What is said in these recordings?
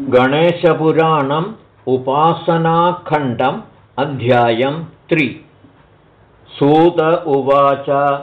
गणेशपुराणम् उपासनाखण्डम् अध्यायं त्रि। सूत उवाच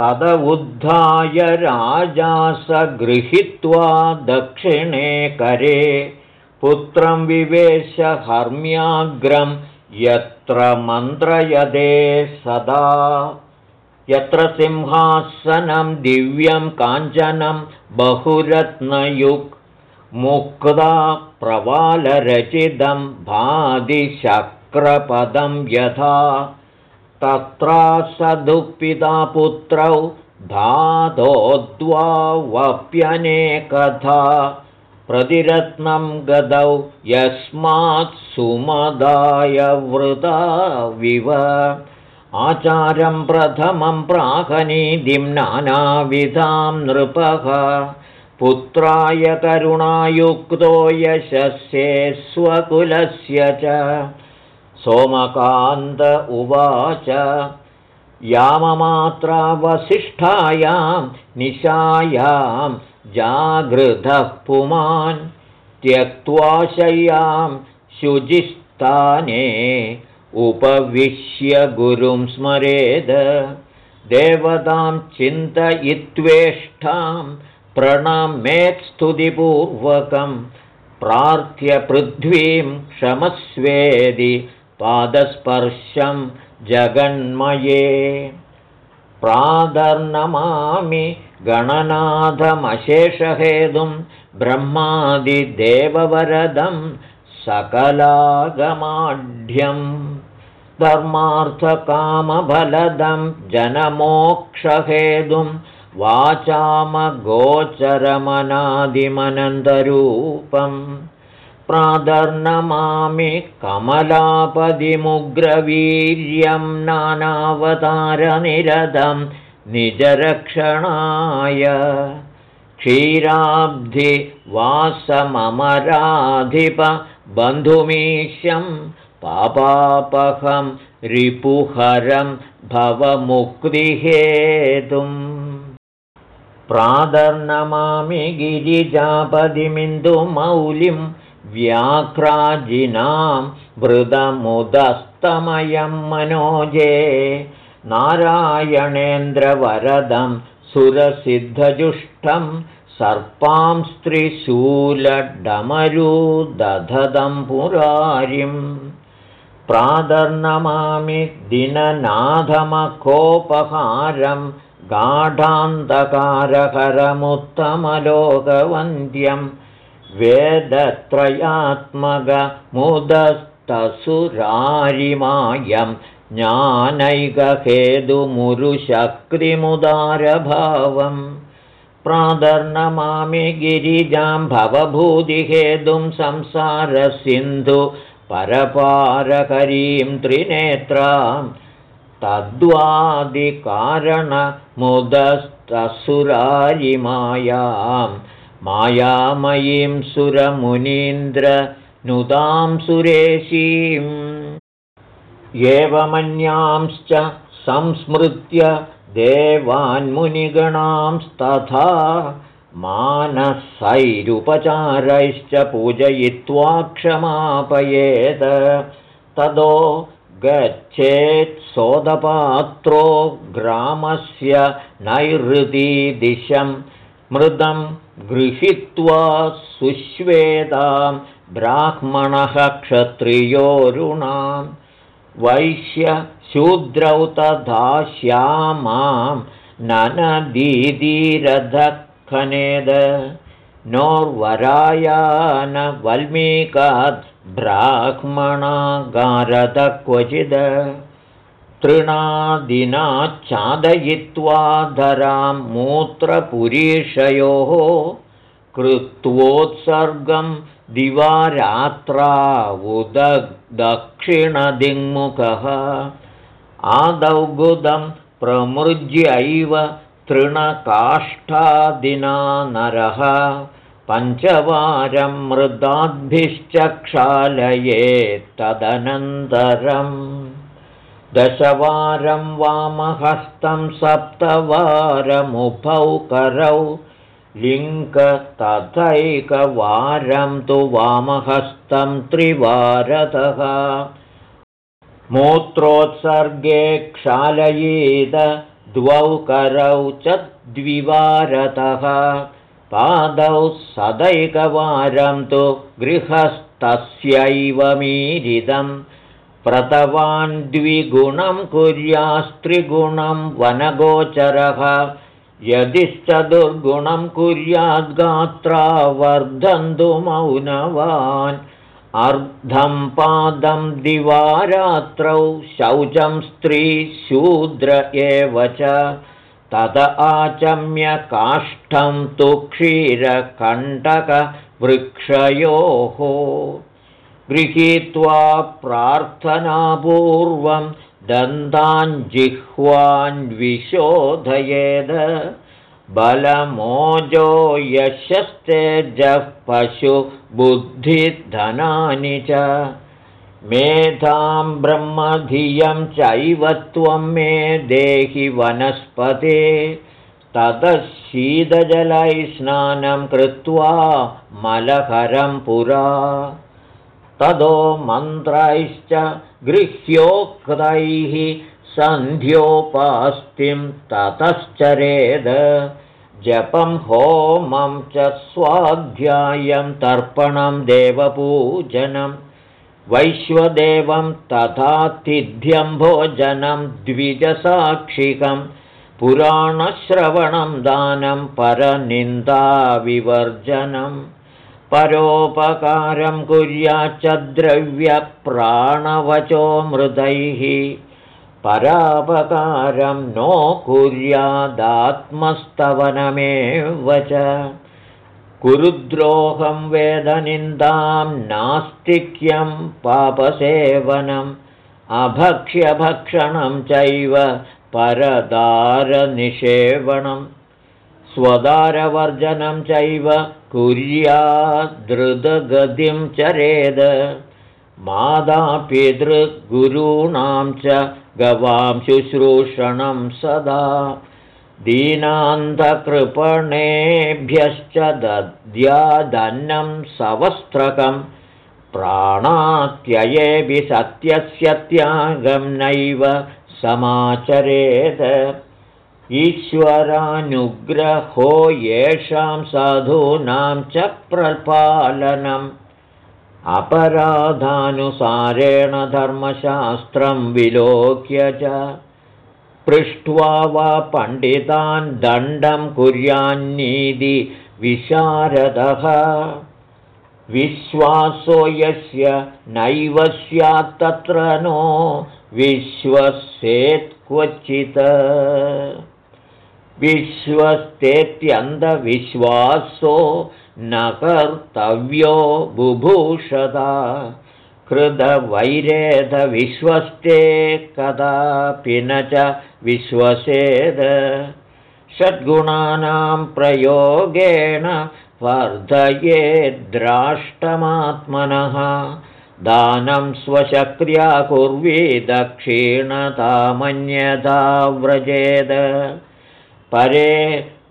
तद उद्धाय राजा स गृहीत्वा दक्षिणे करे। पुत्रं विवेश हर्म्याग्रं यत्र मन्त्रयदे सदा। यत्र सिंहासनं दिव्यं काञ्चनं बहुरत्नयुक् मुक्ता प्रवालरचितं भादिशक्रपदं यथा। तत्रा स पुत्रौ धातोद्वावप्यनेकथा प्रतिरत्नं गदौ यस्मात् सुमदाय वृता विव। आचारं प्रथमं प्राकनीतिं नानाविधां नृपः पुत्राय करुणायुक्तो यशस्ये स्वकुलस्य च। सोमकान्त उवाच याममात्रावसिष्ठायां निशायां जागृतः पुमान् त्यक्त्वा शय्यां शुजिस्थाने उपविश्य गुरुं स्मरेद। देवतां चिन्तयित्वेष्टाम् प्रणमेत्स्तुतिपूर्वकं प्रार्थ्य पृथ्वीं क्षमस्वेदि पादस्पर्शं जगन्मये। प्रादर्नमामि गणनाथमशेषहेतुं ब्रह्मादिदेववरदं सकलागमाढ्यं। धर्मार्थकामफलदं जनमोक्षहेतुं वाचामगोचरमनादिमनन्दरूपं प्रादर्नमामि कमलापदिमुग्रवीर्यं नानावतारनिरतं निजरक्षणाय। क्षीराब्धिवासममराधिप बन्धुमीशं पापापहं रिपुहरं भवमुक्तिहेतुम् प्रादर्नमामि गिरिजापदिमिन्दुमौलिं व्याघ्राजिनां वृदमुदस्तमयं मनोजे। नारायणेन्द्रवरदं सुरसिद्धजुष्टं सर्पां स्त्रिशूलडमरुदधदं पुरारिं प्रादर्नमामि दिननाथमकोपहारं गाढान्धकारहरमुत्तमलोकवन्द्यं वेदत्रयात्मगमुदस्तसुरारिमायं ज्ञानैकहेतुमुरुशक्तिमुदारभावं प्रादर्नमामि गिरिजां भवभूतिहेतुं संसारसिन्धु परपारकरीं त्रिनेत्राम् तद्वादिकारणमुदस्तसुरारिमायां मायामयीं सुरमुनीन्द्रनुतां सुरेशीम्। एवमन्यांश्च संस्मृत्य देवान्मुनिगणांस्तथा मानसैरुपचारैश्च पूजयित्वा क्षमापयेत्। ततो गच्छेत् सोदपात्रो ग्रामस्य नैहृतीदिशं मृदं गृहीत्वा सुश्वेतां ब्राह्मणः क्षत्रियोरुणां। वैश्यशूद्रौ तथा श्यामां ननदीदीरधखनेद नोर्वरायानवल्मीकात् ब्राह्मणागारद क्वचिद तृणादिनाच्छादयित्वा धरां मूत्रपुरीषयोः कृत्वोत्सर्गं दिवारात्रावुदक्षिणदिङ्मुखः आदौ गुदं प्रमृज्यैव तृणकाष्ठादिना नरः पञ्चवारं मृदाद्भिश्चक्षालयेत्तदनन्तरं दशवारं वामहस्तं सप्तवारमुभौ करौ लिङ्क तथैकवारं तु वामहस्तं त्रिवारतः। मूत्रोत्सर्गे क्षालयेद द्वौ करौ च द्विवारतः पादौ सदैकवारं तु गृहस्तस्यैव मीरिदम् प्रतवान् द्विगुणं कुर्यास्त्रिगुणं वनगोचरः। यदिश्च दुर्गुणं कुर्याद्गात्रा वर्धन्तु मौनवान्। अर्धं पादं दिवारात्रौ शौचं स्त्रीशूद्र एव च तद आचम्य काष्ठं तु क्षीरकण्टकवृक्षयोः गृहीत्वा प्रार्थनापूर्वं दन्ताञ्जिह्वान्विशोधयेद। बलमोजो यशस्तेजः पशुबुद्धिधनानि च मेधां ब्रह्मधियं चैव त्वं मे देहि वनस्पते। ततः शीतजलैः स्नानं कृत्वा मलहरं पुरा। तदो मन्त्रैश्च गृह्योक्तैः सन्ध्योपास्तिं ततश्चरेद। जपं होमं च स्वाध्यायं तर्पणं देवपूजनं वैश्वदेवं तथातिथ्यं भोजनं द्विजसाक्षिकं पुराणश्रवणं दानं परनिन्दाविवर्जनम् परोपकारं कुर्याच्च द्रव्यप्राणवचो मृदैः। परापकारं नो कुर्यादात्मस्तवनमेव च कुरुद्रोहं वेदनिन्दां नास्तिक्यं पापसेवनम् अभक्ष्यभक्षणं चैव परदारनिषेवणम्। स्वदारवर्जनं चैव कुर्यादृदगतिं चरेद। मादापितृगुरूणां च गवां शुश्रूषणं सदा दीनान्धकृपणेभ्यश्च दद्यादन्नं सवस्त्रकं प्राणात्ययेऽपि सत्यस्य त्यागं नैव समाचरेत्। ईश्वरानुग्रहो येषां साधूनां च प्रपालनम्। अपराधानुसारेण धर्मशास्त्रं विलोक्य च पृष्ट्वा वा पण्डितान् दण्डं कुर्यान्नीति विशारदः। विश्वासो यस्य नैव स्यात्तत्र नो विश्वसेत् क्वचित्। विश्वस्तेत्यन्धविश्वासो न कर्तव्यो बुभूषदा। कृतवैरेधविश्वस्ते कदापि न च विश्वसेद। षड्गुणानां प्रयोगेण वर्धयेद्राष्टमात्मनः दानं स्वशक्र्या कुर्वी दक्षिणतामन्यथा व्रजेद। परे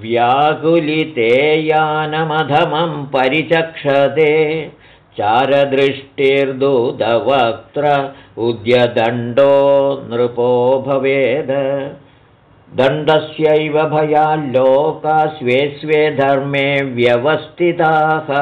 व्याकुलिते यानमधमं परिचक्षते चारदृष्टिर्दूतवक्त्र उद्यदण्डो नृपो भवेद। दण्डस्यैव भयाल्लोका स्वे स्वे धर्मे व्यवस्थिताः।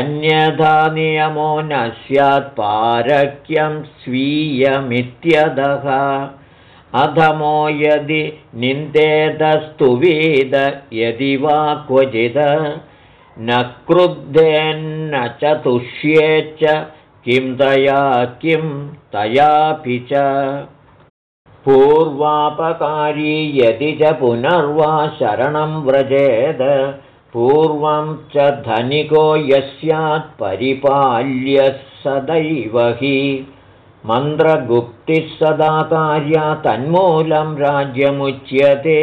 अन्यथा नियमो न स्यात् पारक्यं स्वीयमित्यदः अधमो यदि निन्देदस्तुवेद यदि वा क्वचिद न क्रुद्धेन्न च तुष्येच्च किं तया किं तयापि च। पूर्वापकारी यदि च पुनर्वा शरणं व्रजेद पूर्वं च धनिको यस्यात् परिपाल्यः सदैव हि। मन्त्रगुप्तिः सदा कार्या तन्मूलं राज्यमुच्यते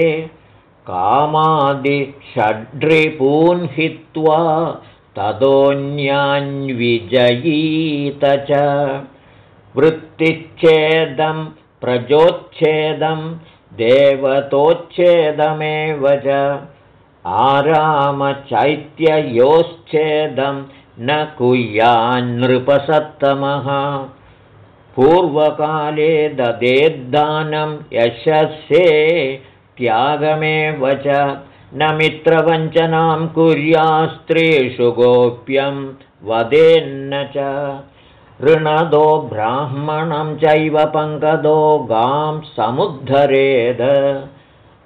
कामादिषड्रिपून् हित्वा ततोऽन्यान्विजयीत च। वृत्तिच्छेदं प्रजोच्छेदं देवतोच्छेदमेव च। आरामचैत्ययोश्चेदं न कुर्यान्नृपसत्तमः। पूर्वकाले ददेद्दानं यशस्ये त्यागमेव च न मित्रवञ्चनां कुर्यास्त्रीषु गोप्यं वदेन्न च। ऋणदो ब्राह्मणं चैव पङ्कदो गां समुद्धरेद।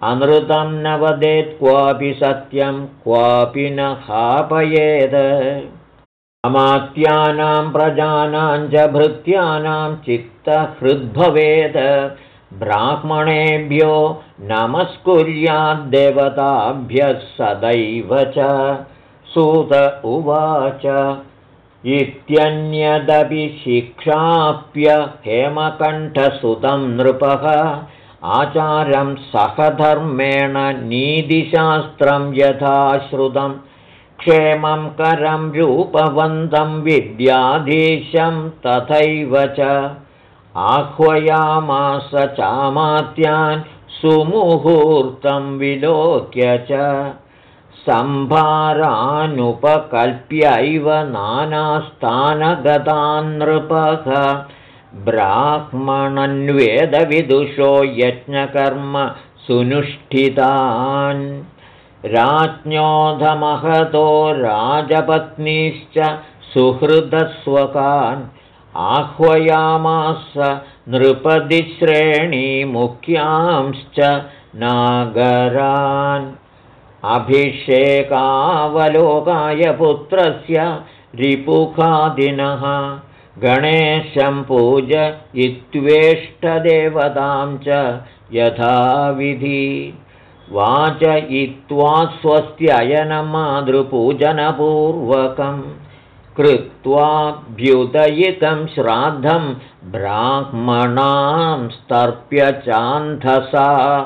अनृतं न वदेत् क्वापि सत्यं क्वापि न हापयेद। अमात्यानां प्रजानां च भृत्यानां चित्तहृद्भवेद ब्राह्मणेभ्यो नमस्कुर्याद्देवताभ्यः सदैव च। सूत उवाच इत्यन्यदपि शिक्षाप्य हेमकण्ठसुतं नृपः। आचारं सहधर्मेण नीतिशास्त्रं यथाश्रुतं क्षेमं करं रूपवन्तं विद्याधीशं तथैव च आह्वयामास चामात्यान् सुमुहूर्तं विलोक्य च सम्भारानुपकल्प्यैव नानास्थानगतान्नृपः ब्राह्मणन्वेदविदुषो यज्ञकर्म सुनुष्ठितान्। राज्ञोधमहतो राजपत्नीश्च सुहृदस्वकान् आह्वयामास नृपदिश्रेणीमुख्यांश्च नागरान्। अभिषेकावलोकाय पुत्रस्य रिपुखादिनः। गणेशं पूजयित्वेष्टदेवतां च यथाविधि। वाचयित्वा स्वस्त्ययनमातृपूजनपूर्वकं कृत्वाभ्युदयितं श्राद्धं ब्राह्मणां स्तर्प्य चान्धसा।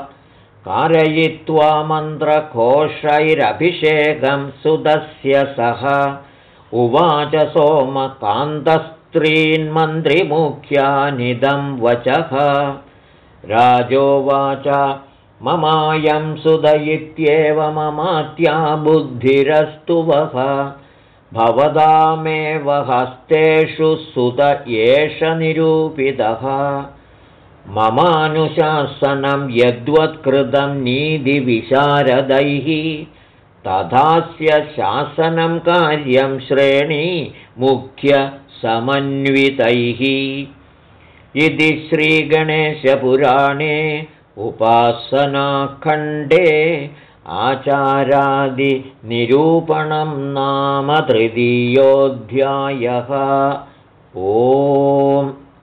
कारयित्वा मन्त्रकोशैरभिषेकं सुदस्य सह उवाच सोमकान्तस्त्रीन्मन्त्रिमुख्यानिदं वचः। राजोवाच ममायं सुद इत्येव ममात्या बुद्धिरस्तु वः भवदामेव हस्तेषु सुत एष निरूपितः। ममानुशासनं यद्वत्कृतं नीतिविशारदैः। तथास्य शासनं कार्यं श्रेणी मुख्यसमन्वितैः। इति श्रीगणेशपुराणे उपासनाखण्डे आचारादिनिरूपणं नाम तृतीयोऽध्यायः। ओ